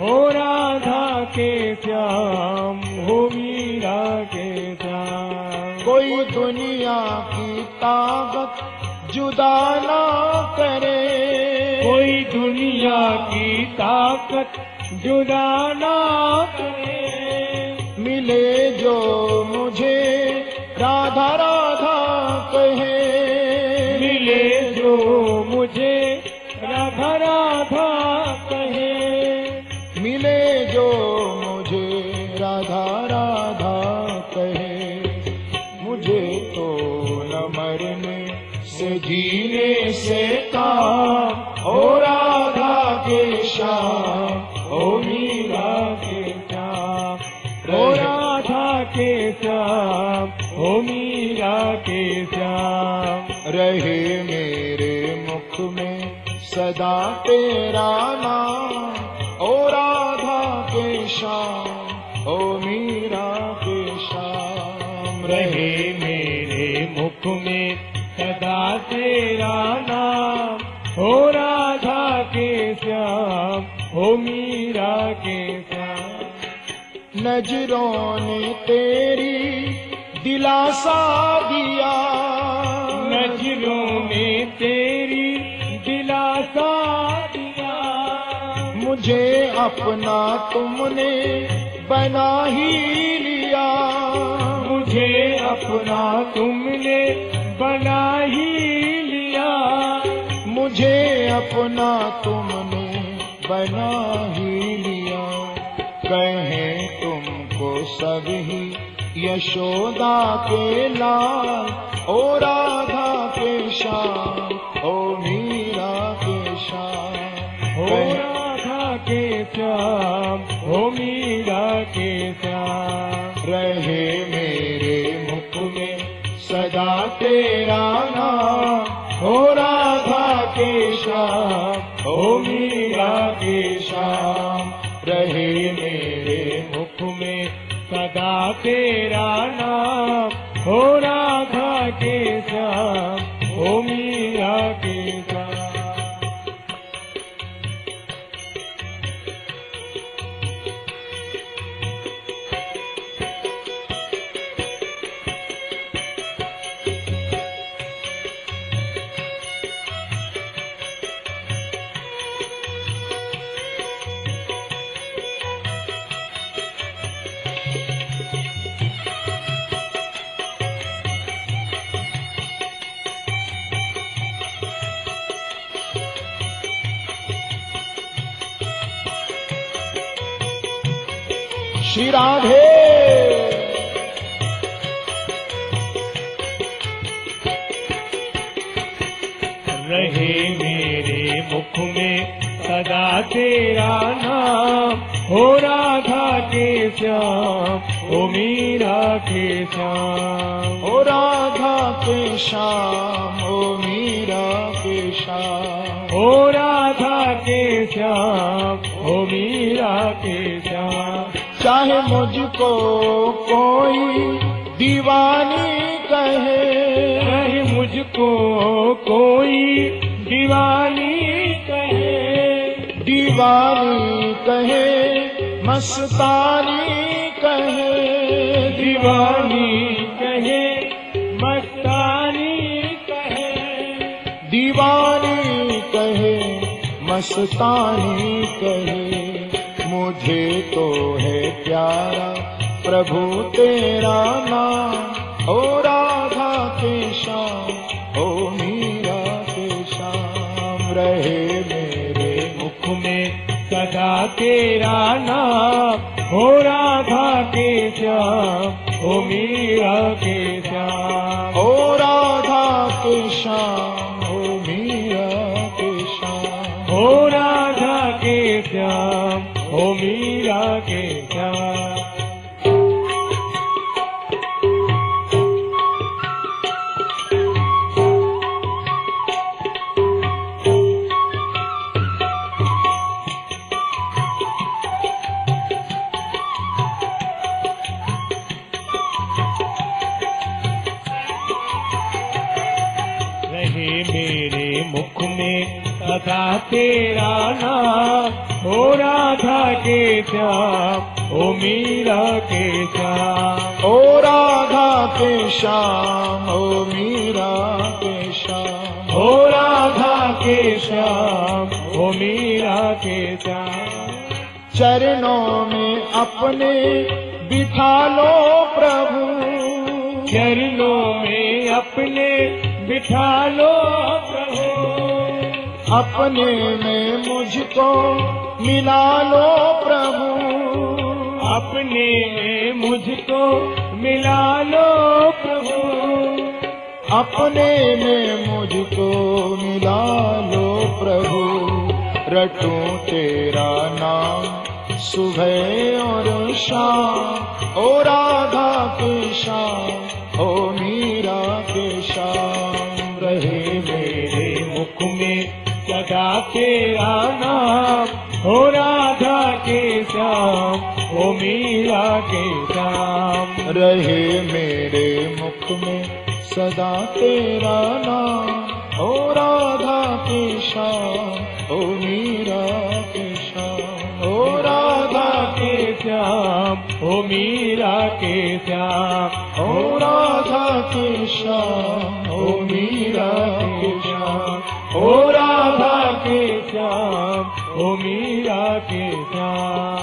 हो राधा के श्याम हो मीरा के श्याम। कोई दुनिया की ताकत जुदा ना करे। कोई दुनिया की ताकत जुदा ना करे। मिले जो मुझे राधा राधा कहे। मिले जो मुझे राधा राधा जीने से ओ राधा के श्याम ओ मीरा के श्याम हो राधा के श्याम हो मीरा के श्याम। रहे मेरे मुख में सदा तेरा नाम तेरा नाम हो राधा के श्याम हो मीरा के श्याम। नज़रों ने तेरी दिलासा दिया। नज़रों ने तेरी दिलासा दिया। मुझे अपना तुमने बना ही लिया। मुझे अपना तुमने बना ही मुझे अपना तुमने बना ही लिया। कहें तुमको सभी यशोदा के लाल ओ राधा के श्याम ओ मीरा के श्याम हो राधा के श्याम हो मीरा के श्याम रहे मेरे मुख में सदा तेरा सदा तेरा नाम हो राधा श्री राधे। रहे मेरे मुख में सदा तेरा नाम। हो राधा के श्याम हो मीरा के श्याम। ओ राधा के श्याम ओ मीरा के श्याम। हो राधा के श्याम हो मीरा के श्याम चाहे मुझको कोई दीवानी कहे, चाहे मुझको कोई दीवानी कहे दीवानी कहे, मस्तानी कहे, दीवानी कहे, मस्तानी कहे, दीवानी कहे, मस्तानी कहे। मुझे तो है प्यारा प्रभु तेरा नाम। ओ राधा के श्याम ओ मीरा के श्याम रहे मेरे मुख में सदा तेरा नाम। हो राधा के श्याम हो मीरा के श्याम ओ राधा के श्याम रहे में सदा तेरा नाम ओ राधा के श्याम ओ मीरा के श्याम। ओ राधा के श्याम ओ मीरा के श्याम। ओ राधा के श्याम ओ मीरा के श्याम। चरणों में अपने बिठा लो प्रभु। चरणों में अपने बिठा लो प्रभु। अपने में मुझको मिला लो प्रभु। अपने में मुझको मिला लो प्रभु। अपने में मुझको मिला लो प्रभु। रटूं तेरा नाम सुबह और शाम। ओ राधा के श्याम ओ मीरा सदा तेरा नाम हो राधा के श्याम ओ मीरा के श्याम रहे मेरे मुख में सदा तेरा नाम ओ राधा के श्याम ओ मीरा के श्याम ओ राधा के श्याम ओ मीरा के श्याम ओ राधा के श्याम ओ मीरा के श्याम ओ राधा के श्याम ओ मीरा के श्याम।